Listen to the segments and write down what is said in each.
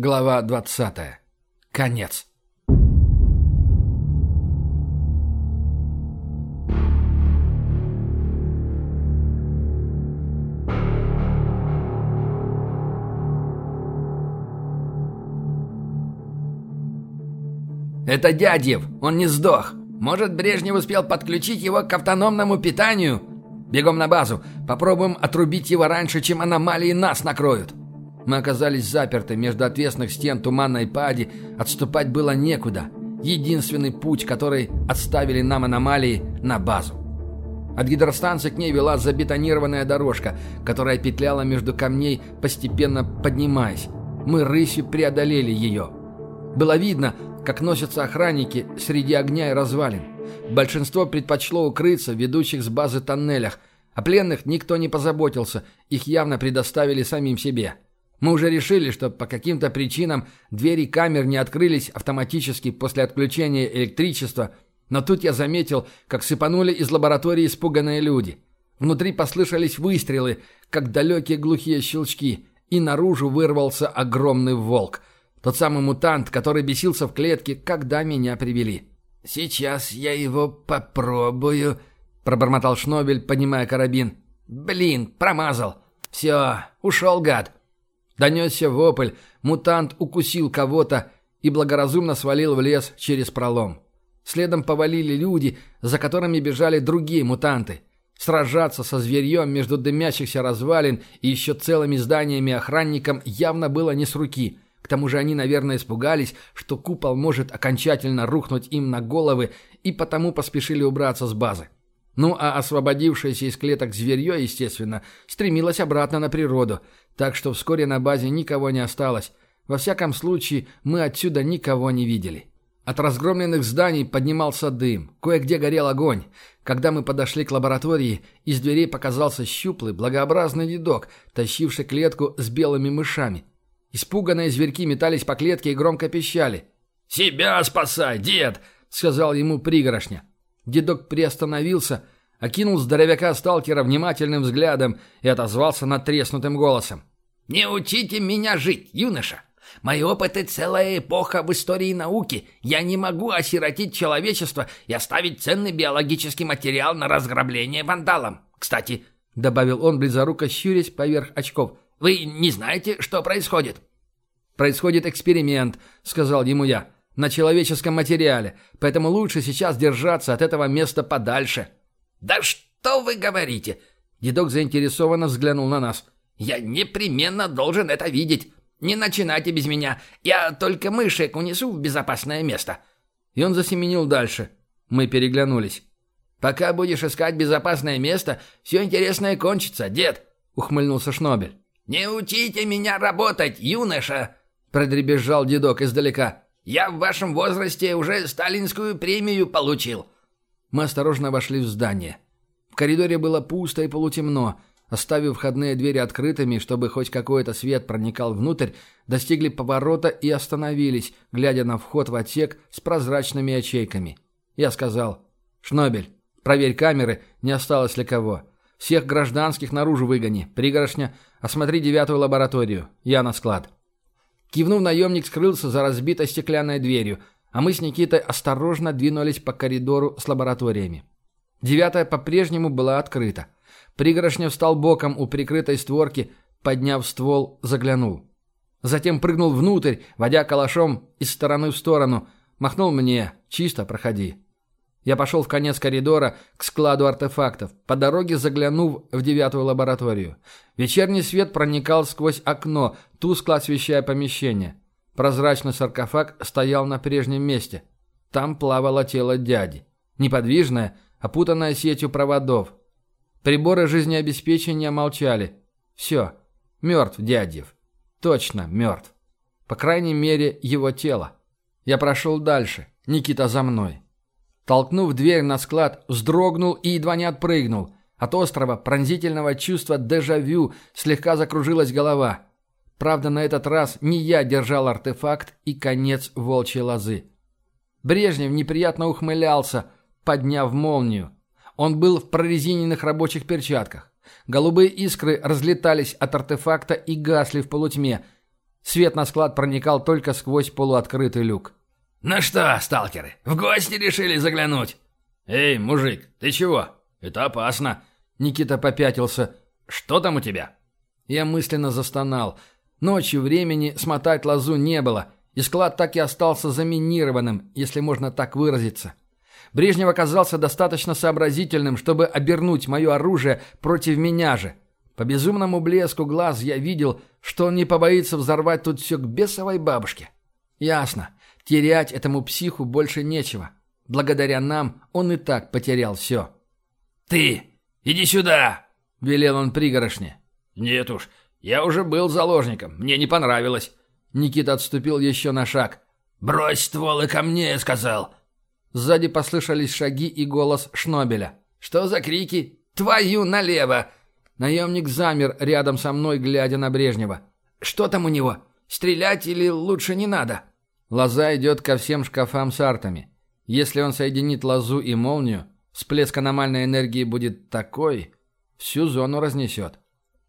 Глава 20. Конец. «Это Дядьев! Он не сдох! Может, Брежнев успел подключить его к автономному питанию? Бегом на базу! Попробуем отрубить его раньше, чем аномалии нас накроют!» Мы оказались заперты между отвесных стен туманной пади, отступать было некуда. Единственный путь, который отставили нам аномалии, на базу. От гидростанции к ней вела забетонированная дорожка, которая петляла между камней, постепенно поднимаясь. Мы рысью преодолели ее. Было видно, как носятся охранники среди огня и развалин. Большинство предпочло укрыться в ведущих с базы тоннелях. О пленных никто не позаботился, их явно предоставили самим себе. Мы уже решили, что по каким-то причинам двери камер не открылись автоматически после отключения электричества, но тут я заметил, как сыпанули из лаборатории испуганные люди. Внутри послышались выстрелы, как далекие глухие щелчки, и наружу вырвался огромный волк – тот самый мутант, который бесился в клетке, когда меня привели. «Сейчас я его попробую», — пробормотал Шнобель, поднимая карабин. «Блин, промазал. Все, ушел гад». Донесся вопль, мутант укусил кого-то и благоразумно свалил в лес через пролом. Следом повалили люди, за которыми бежали другие мутанты. Сражаться со зверьем между дымящихся развалин и еще целыми зданиями охранникам явно было не с руки — к тому же они, наверное, испугались, что купол может окончательно рухнуть им на головы, и потому поспешили убраться с базы. Ну а освободившееся из клеток зверье, естественно, стремилось обратно на природу, так что вскоре на базе никого не осталось. Во всяком случае, мы отсюда никого не видели. От разгромленных зданий поднимался дым, кое-где горел огонь. Когда мы подошли к лаборатории, из дверей показался щуплый, благообразный дедок, тащивший клетку с белыми мышами. Испуганные зверьки метались по клетке и громко пищали. «Себя спасай, дед!» — сказал ему пригорошня. Дедок приостановился, окинул здоровяка-сталкера внимательным взглядом и отозвался надтреснутым голосом. «Не учите меня жить, юноша! Мои опыты — целая эпоха в истории науки. Я не могу осиротить человечество и оставить ценный биологический материал на разграбление вандалам. Кстати, — добавил он, близоруко щурясь поверх очков, — вы не знаете, что происходит?» «Происходит эксперимент», — сказал ему я, — «на человеческом материале, поэтому лучше сейчас держаться от этого места подальше». «Да что вы говорите?» Дедок заинтересованно взглянул на нас. «Я непременно должен это видеть. Не начинайте без меня. Я только мышек унесу в безопасное место». И он засеменил дальше. Мы переглянулись. «Пока будешь искать безопасное место, все интересное кончится, дед», — ухмыльнулся Шнобель. «Не учите меня работать, юноша!» — продребезжал дедок издалека. «Я в вашем возрасте уже сталинскую премию получил». Мы осторожно вошли в здание. В коридоре было пусто и полутемно. Оставив входные двери открытыми, чтобы хоть какой-то свет проникал внутрь, достигли поворота и остановились, глядя на вход в отсек с прозрачными ячейками. Я сказал, «Шнобель, проверь камеры, не осталось ли кого. Всех гражданских наружу выгони. Пригоршня, осмотри девятую лабораторию. Я на склад». Кивнув, наемник скрылся за разбитой стеклянной дверью, а мы с Никитой осторожно двинулись по коридору с лабораториями. Девятая по-прежнему была открыта. Пригоршня встал боком у прикрытой створки, подняв ствол, заглянул. Затем прыгнул внутрь, водя калашом из стороны в сторону. Махнул мне «Чисто, проходи». Я пошел в конец коридора к складу артефактов, по дороге заглянув в девятую лабораторию. Вечерний свет проникал сквозь окно, тускло освещая помещение. Прозрачный саркофаг стоял на прежнем месте. Там плавало тело дяди. Неподвижное, опутанное сетью проводов. Приборы жизнеобеспечения молчали. Все. Мертв дядев. Точно мертв. По крайней мере, его тело. Я прошел дальше. Никита за мной. Толкнув дверь на склад, вздрогнул и едва не отпрыгнул. От острого, пронзительного чувства дежавю слегка закружилась голова. Правда, на этот раз не я держал артефакт и конец волчьей лозы. Брежнев неприятно ухмылялся, подняв молнию. Он был в прорезиненных рабочих перчатках. Голубые искры разлетались от артефакта и гасли в полутьме. Свет на склад проникал только сквозь полуоткрытый люк. «Ну что, сталкеры, в гости решили заглянуть?» «Эй, мужик, ты чего? Это опасно!» Никита попятился. «Что там у тебя?» Я мысленно застонал. Ночью времени смотать лозу не было, и склад так и остался заминированным, если можно так выразиться. Брежнев оказался достаточно сообразительным, чтобы обернуть мое оружие против меня же. По безумному блеску глаз я видел, что он не побоится взорвать тут все к бесовой бабушке. Ясно. Терять этому психу больше нечего. Благодаря нам он и так потерял все. «Ты! Иди сюда!» — велел он пригорошне. «Нет уж, я уже был заложником. Мне не понравилось». Никита отступил еще на шаг. «Брось стволы ко мне!» — сказал. Сзади послышались шаги и голос Шнобеля. «Что за крики? Твою налево!» Наемник замер рядом со мной, глядя на Брежнева. «Что там у него? Стрелять или лучше не надо?» Лоза идет ко всем шкафам с артами. Если он соединит лозу и молнию, всплеск аномальной энергии будет такой, всю зону разнесет.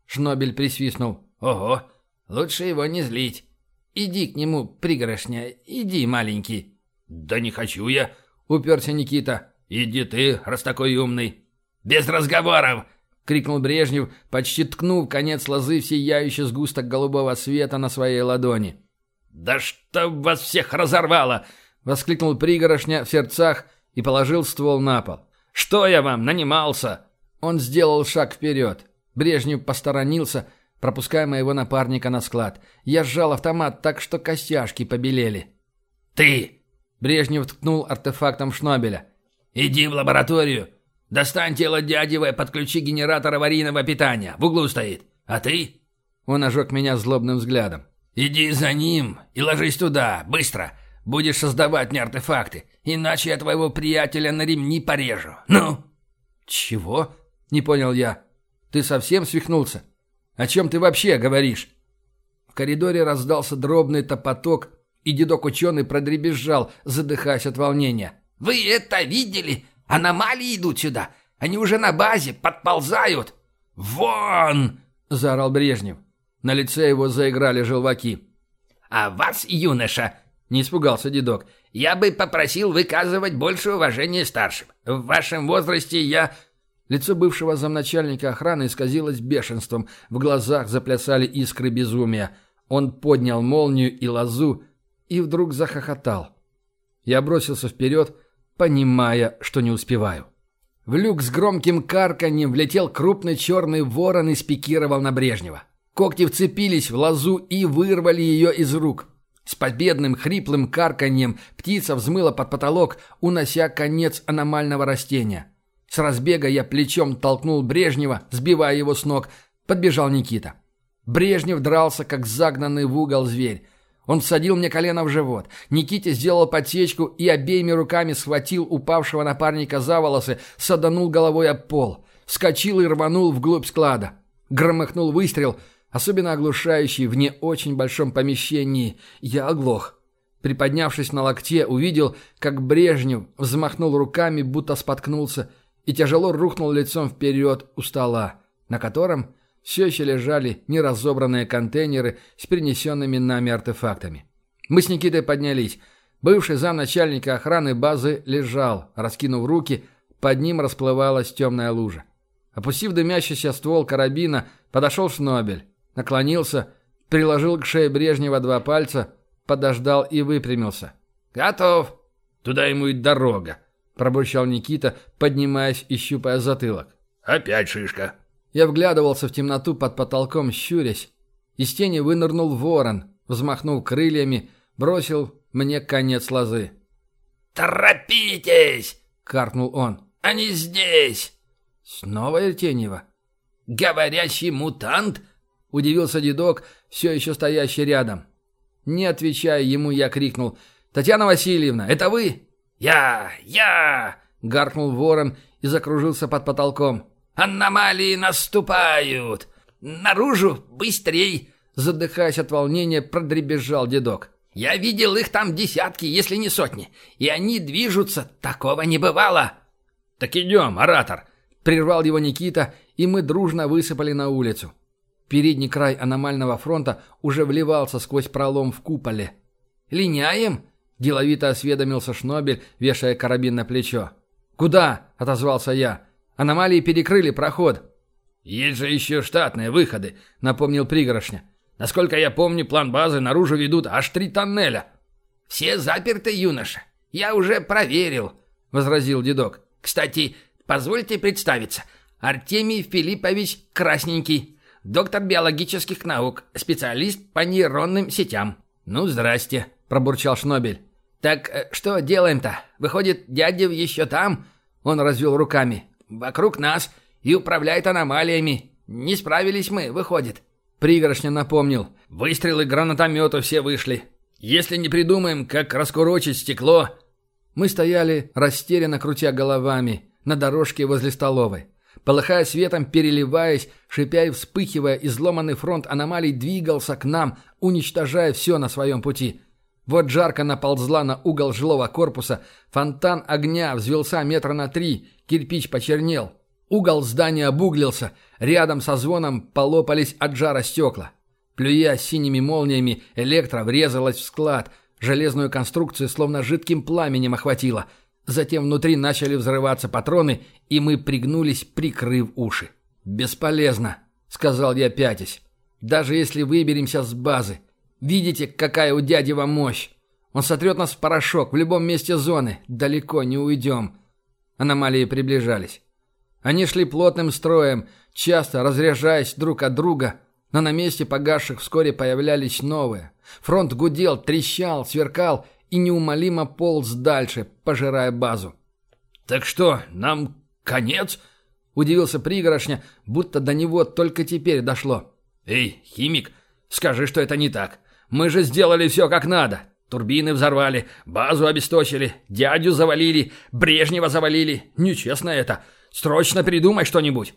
Шнобель присвистнул. «Ого, лучше его не злить. Иди к нему, пригорошня, иди, маленький». «Да не хочу я», — уперся Никита. «Иди ты, раз такой умный». «Без разговоров!» — крикнул Брежнев, почти ткнув конец лозы в сияющий сгусток голубого света на своей ладони. «Да что вас всех разорвало!» — воскликнул пригорошня в сердцах и положил ствол на пол. «Что я вам, нанимался?» Он сделал шаг вперед. Брежнев посторонился, пропуская моего напарника на склад. Я сжал автомат так, что костяшки побелели. «Ты!» — Брежнев ткнул артефактом Шнобеля. «Иди в лабораторию. Достань тело дяди В, подключи генератор аварийного питания. В углу стоит. А ты?» Он ожег меня злобным взглядом. «Иди за ним и ложись туда, быстро. Будешь создавать мне артефакты, иначе я твоего приятеля на ремни порежу. Ну?» «Чего?» — не понял я. «Ты совсем свихнулся? О чем ты вообще говоришь?» В коридоре раздался дробный топоток, и дедок-ученый продребезжал, задыхаясь от волнения. «Вы это видели? Аномалии идут сюда. Они уже на базе, подползают». «Вон!» — заорал Брежнев. На лице его заиграли желваки. «А вас, юноша!» — не испугался дедок. «Я бы попросил выказывать больше уважения старшим. В вашем возрасте я...» Лицо бывшего замначальника охраны исказилось бешенством, в глазах заплясали искры безумия. Он поднял молнию и лозу и вдруг захохотал. Я бросился вперед, понимая, что не успеваю. В люк с громким карканьем влетел крупный черный ворон и спикировал на Брежнева. Когти вцепились в лозу и вырвали ее из рук. С победным хриплым карканьем птица взмыла под потолок, унося конец аномального растения. С разбега я плечом толкнул Брежнева, сбивая его с ног. Подбежал Никита. Брежнев дрался, как загнанный в угол зверь. Он всадил мне колено в живот. Никите сделал подсечку и обеими руками схватил упавшего напарника за волосы, саданул головой об пол. Вскочил и рванул вглубь склада. Громыхнул выстрел — особенно оглушающий в не очень большом помещении. Я оглох. Приподнявшись на локте, увидел, как Брежнев взмахнул руками, будто споткнулся, и тяжело рухнул лицом вперед у стола, на котором все еще лежали неразобранные контейнеры с принесенными нами артефактами. Мы с Никитой поднялись. Бывший замначальника охраны базы лежал, раскинув руки, под ним расплывалась темная лужа. Опустив дымящийся ствол карабина, подошел Шнобель. Наклонился, приложил к шее Брежнева два пальца, подождал и выпрямился. «Готов!» «Туда ему и дорога!» – пробурчал Никита, поднимаясь и щупая затылок. «Опять шишка!» Я вглядывался в темноту под потолком, щурясь. Из тени вынырнул ворон, взмахнул крыльями, бросил мне конец лозы. «Торопитесь!» — каркнул он. «Они здесь!» «Снова Иртеньева?» «Говорящий мутант?» — удивился дедок, все еще стоящий рядом. Не отвечая ему, я крикнул. «Татьяна Васильевна, это вы?» «Я! Я!» — гаркнул ворон и закружился под потолком. «Аномалии наступают! Наружу! Быстрей!» Задыхаясь от волнения, продребезжал дедок. «Я видел их там десятки, если не сотни, и они движутся, такого не бывало!» «Так идем, оратор!» — прервал его Никита, и мы дружно высыпали на улицу. Передний край аномального фронта уже вливался сквозь пролом в куполе. «Линяем?» – деловито осведомился Шнобель, вешая карабин на плечо. «Куда?» – отозвался я. «Аномалии перекрыли проход». «Есть же еще штатные выходы», — напомнил пригорошня. «Насколько я помню, план базы наружу ведут аж три тоннеля». «Все заперты, юноша. Я уже проверил», — возразил дедок. «Кстати, позвольте представиться. Артемий Филиппович Красненький, доктор биологических наук, специалист по нейронным сетям». «Ну, здрасте», — пробурчал Шнобель. «Так э, что делаем-то? Выходит, дядя еще там?» Он развел руками. «Вокруг нас и управляет аномалиями. Не справились мы, выходит». Пригоршня напомнил. «Выстрелы гранатомета все вышли. Если не придумаем, как раскурочить стекло...» Мы стояли, растерянно крутя головами, на дорожке возле столовой. Полыхая светом, переливаясь, шипя и вспыхивая, изломанный фронт аномалий двигался к нам, уничтожая все на своем пути. Вот жарко наползла на угол жилого корпуса, фонтан огня взвелся метра на три, кирпич почернел. Угол здания обуглился, рядом со звоном полопались от жара стекла. Плюя синими молниями, электро врезалась в склад, железную конструкцию словно жидким пламенем охватило. Затем внутри начали взрываться патроны, и мы пригнулись, прикрыв уши. «Бесполезно», — сказал я пятясь. «Даже если выберемся с базы. Видите, какая у дяди вам мощь? Он сотрет нас в порошок в любом месте зоны. Далеко не уйдем». Аномалии приближались. Они шли плотным строем, часто разряжаясь друг от друга, но на месте погасших вскоре появлялись новые. Фронт гудел, трещал, сверкал и неумолимо полз дальше, пожирая базу. «Так что, нам конец?» — удивился пригорошня, будто до него только теперь дошло. «Эй, химик, скажи, что это не так. Мы же сделали все как надо. Турбины взорвали, базу обесточили, дядю завалили, Брежнева завалили. Нечестно это. Срочно придумай что-нибудь!»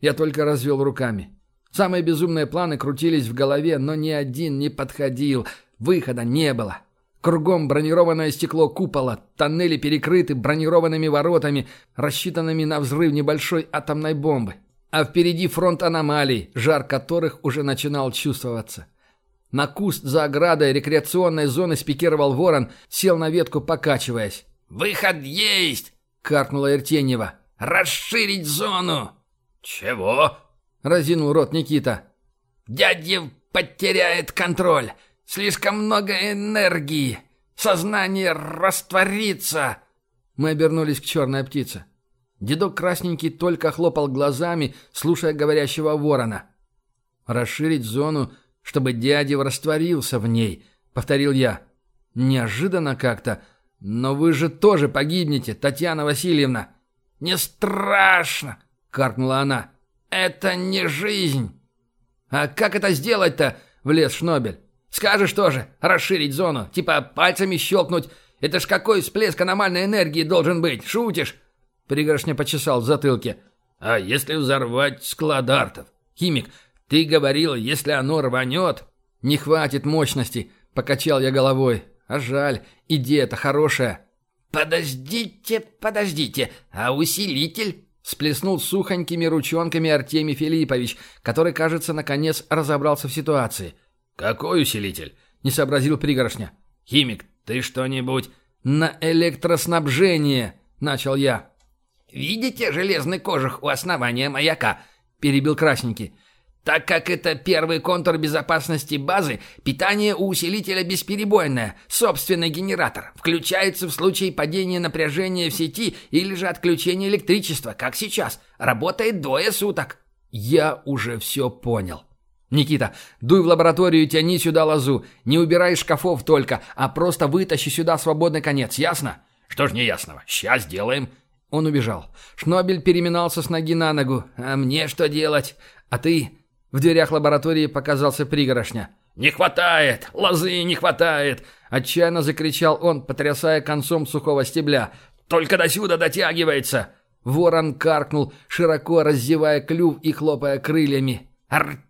Я только развел руками. Самые безумные планы крутились в голове, но ни один не подходил. Выхода не было. Кругом бронированное стекло купола, тоннели перекрыты бронированными воротами, рассчитанными на взрыв небольшой атомной бомбы. А впереди фронт аномалий, жар которых уже начинал чувствоваться. На куст за оградой рекреационной зоны спикировал ворон, сел на ветку, покачиваясь. «Выход есть!» — каркнула Иртеньева. Расширить зону!» «Чего?» — разинул рот Никита. «Дядя потеряет контроль. Слишком много энергии. Сознание растворится!» Мы обернулись к черной птице. Дедок красненький только хлопал глазами, слушая говорящего ворона. «Расширить зону, чтобы дядя растворился в ней», — повторил я. «Неожиданно как-то. Но вы же тоже погибнете, Татьяна Васильевна». «Не страшно!» — каркнула она. «Это не жизнь!» «А как это сделать-то?» — влез Шнобель. «Скажешь тоже, расширить зону, типа пальцами щелкнуть. Это ж какой всплеск аномальной энергии должен быть, шутишь?» Пригоршня почесал в затылке. «А если взорвать склад артов? Химик, ты говорил, если оно рванет...» «Не хватит мощности», — покачал я головой. «А жаль, идея-то хорошая». «Подождите, подождите, а усилитель?» Сплеснул сухонькими ручонками Артемий Филиппович, который, кажется, наконец разобрался в ситуации. «Какой усилитель?» — не сообразил пригоршня. «Химик, ты что-нибудь...» «На электроснабжение!» — начал я. «Видите железный кожух у основания маяка?» — перебил Красненький. Так как это первый контур безопасности базы, питание у усилителя бесперебойное, собственный генератор, включается в случае падения напряжения в сети или же отключения электричества, как сейчас. Работает двое суток. Я уже все понял. «Никита, дуй в лабораторию и тяни сюда лозу. Не убирай шкафов только, а просто вытащи сюда свободный конец, ясно?» «Что ж неясного? Сейчас сделаем». Он убежал. Шнобель переминался с ноги на ногу. «А мне что делать? А ты в дверях лаборатории показался пригорошня. «Не хватает! Лозы не хватает!» Отчаянно закричал он, потрясая концом сухого стебля. «Только до сюда дотягивается!» Ворон каркнул, широко раздевая клюв и хлопая крыльями.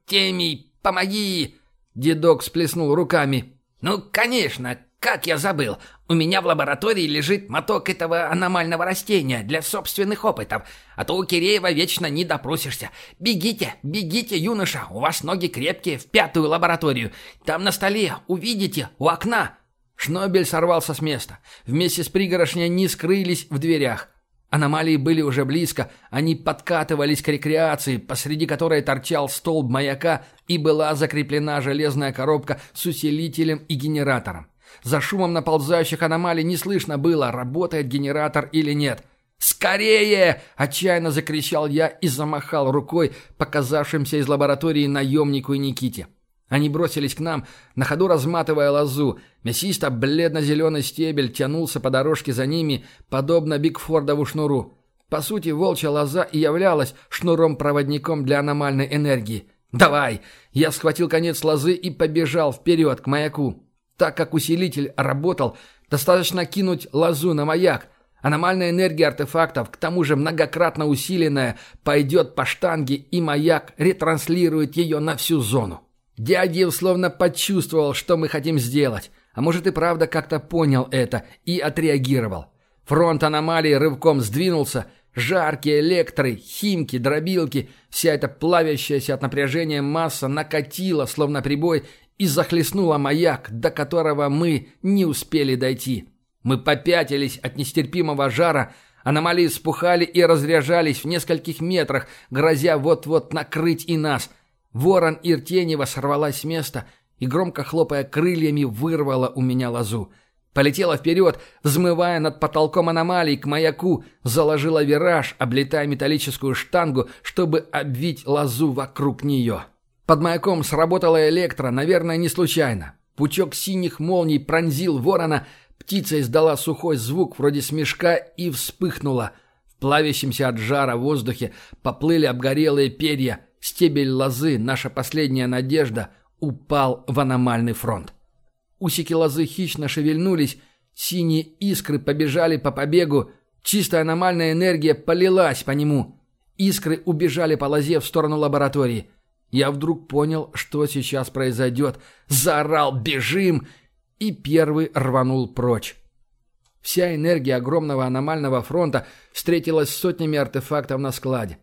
«Артемий, помоги!» Дедок сплеснул руками. «Ну, конечно, как я забыл. У меня в лаборатории лежит моток этого аномального растения для собственных опытов. А то у Киреева вечно не допросишься. Бегите, бегите, юноша, у вас ноги крепкие, в пятую лабораторию. Там на столе, увидите, у окна». Шнобель сорвался с места. Вместе с пригорошней они скрылись в дверях. Аномалии были уже близко, они подкатывались к рекреации, посреди которой торчал столб маяка и была закреплена железная коробка с усилителем и генератором. За шумом наползающих аномалий не слышно было, работает генератор или нет. «Скорее!» – отчаянно закричал я и замахал рукой показавшимся из лаборатории наемнику и Никите. Они бросились к нам, на ходу разматывая лозу. Мясисто-бледно-зеленый стебель тянулся по дорожке за ними, подобно Бигфордову шнуру. По сути, волчья лоза и являлась шнуром-проводником для аномальной энергии. «Давай!» Я схватил конец лозы и побежал вперед, к маяку. Так как усилитель работал, достаточно кинуть лозу на маяк. Аномальная энергия артефактов, к тому же многократно усиленная, пойдет по штанге, и маяк ретранслирует ее на всю зону. Дядя словно почувствовал, что мы хотим сделать, а может и правда как-то понял это и отреагировал. Фронт аномалии рывком сдвинулся, жаркие электры, химки, дробилки, вся эта плавящаяся от напряжения масса накатила, словно прибой, и захлестнула маяк, до которого мы не успели дойти. Мы попятились от нестерпимого жара, аномалии спухали и разряжались в нескольких метрах, грозя вот-вот накрыть и нас – Ворон Иртенева сорвалась с места и, громко хлопая крыльями, вырвала у меня лозу. Полетела вперед, взмывая над потолком аномалий к маяку, заложила вираж, облетая металлическую штангу, чтобы обвить лозу вокруг нее. Под маяком сработала электро, наверное, не случайно. Пучок синих молний пронзил ворона, птица издала сухой звук вроде смешка и вспыхнула. В плавящемся от жара воздухе поплыли обгорелые перья – Стебель лозы, наша последняя надежда, упал в аномальный фронт. Усики лозы хищно шевельнулись, синие искры побежали по побегу, чистая аномальная энергия полилась по нему. Искры убежали по лозе в сторону лаборатории. Я вдруг понял, что сейчас произойдет. Заорал «Бежим!» и первый рванул прочь. Вся энергия огромного аномального фронта встретилась с сотнями артефактов на складе.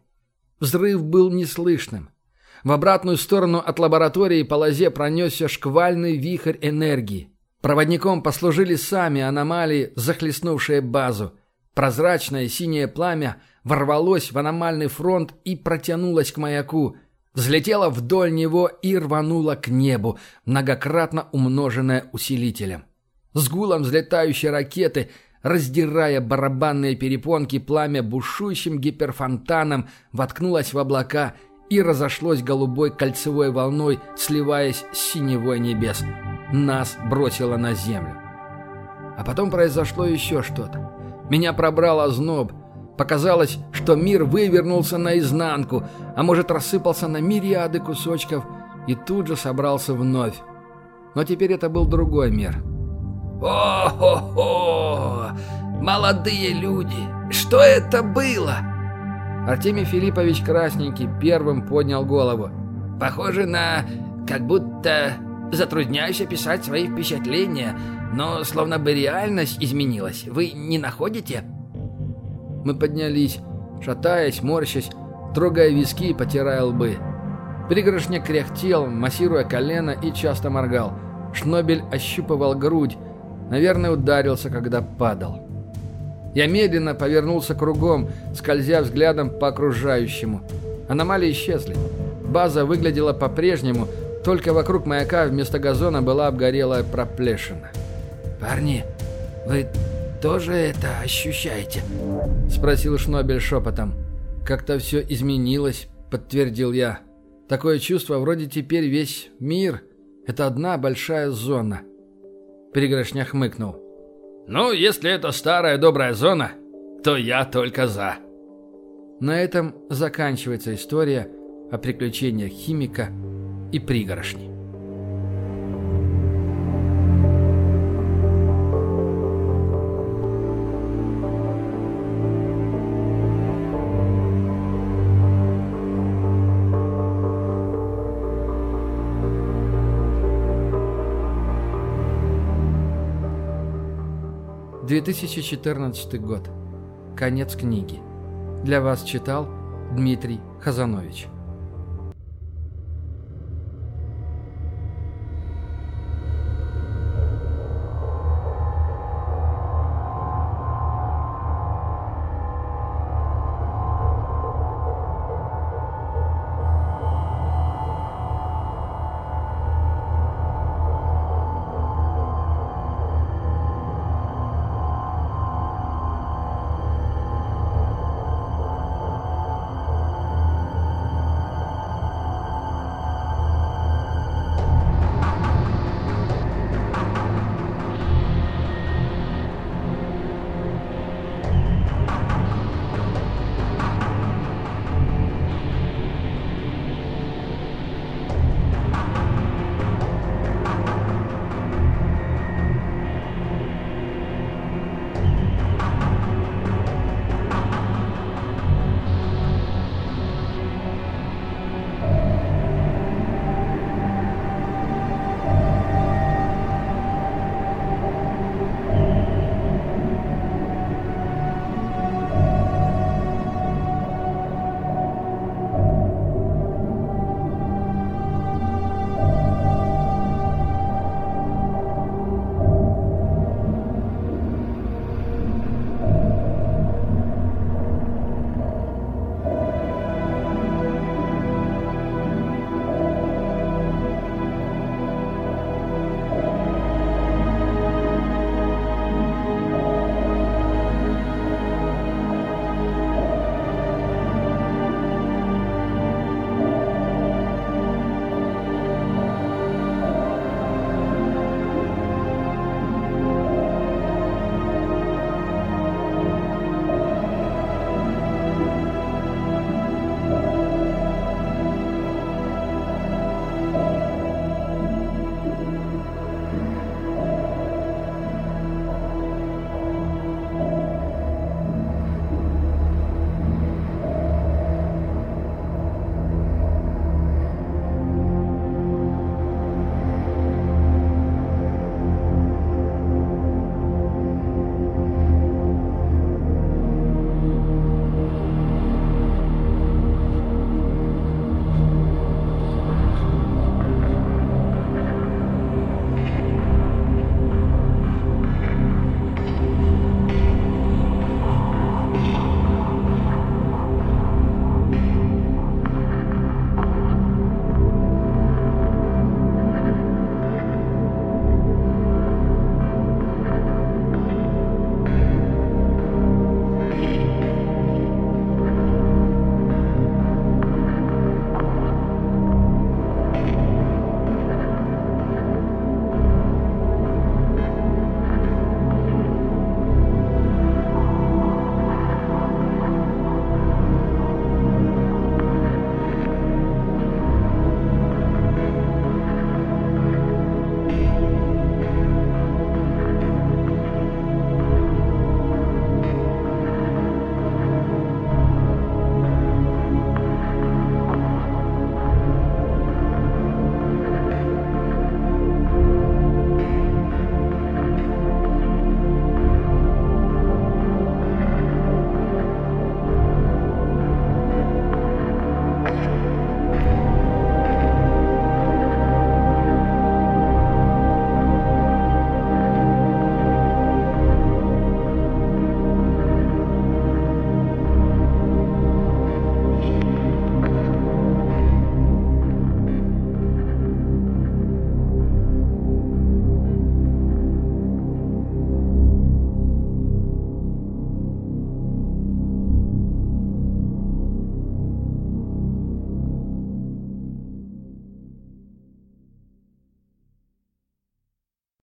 Взрыв был неслышным. В обратную сторону от лаборатории по лозе пронесся шквальный вихрь энергии. Проводником послужили сами аномалии, захлестнувшие базу. Прозрачное синее пламя ворвалось в аномальный фронт и протянулось к маяку. Взлетело вдоль него и рвануло к небу, многократно умноженное усилителем. С гулом взлетающей ракеты – Раздирая барабанные перепонки, пламя бушующим гиперфонтаном воткнулось в облака и разошлось голубой кольцевой волной, сливаясь с синевой небес. Нас бросило на землю. А потом произошло еще что-то. Меня пробрал озноб. Показалось, что мир вывернулся наизнанку, а может рассыпался на мириады кусочков и тут же собрался вновь. Но теперь это был другой мир — «О-хо-хо! Молодые люди! Что это было?» Артемий Филиппович Красненький первым поднял голову. «Похоже на... как будто... затрудняюсь описать свои впечатления, но словно бы реальность изменилась. Вы не находите?» Мы поднялись, шатаясь, морщась, трогая виски и потирая лбы. Пригоршня кряхтел, массируя колено и часто моргал. Шнобель ощупывал грудь, Наверное, ударился, когда падал. Я медленно повернулся кругом, скользя взглядом по окружающему. Аномалии исчезли. База выглядела по-прежнему, только вокруг маяка вместо газона была обгорелая проплешина. «Парни, вы тоже это ощущаете?» — спросил Шнобель шепотом. «Как-то все изменилось», — подтвердил я. «Такое чувство, вроде теперь весь мир — это одна большая зона». Пригоршня хмыкнул. «Ну, если это старая добрая зона, то я только за». На этом заканчивается история о приключениях химика и пригоршни. 2014 год. Конец книги. Для вас читал Дмитрий Хазанович.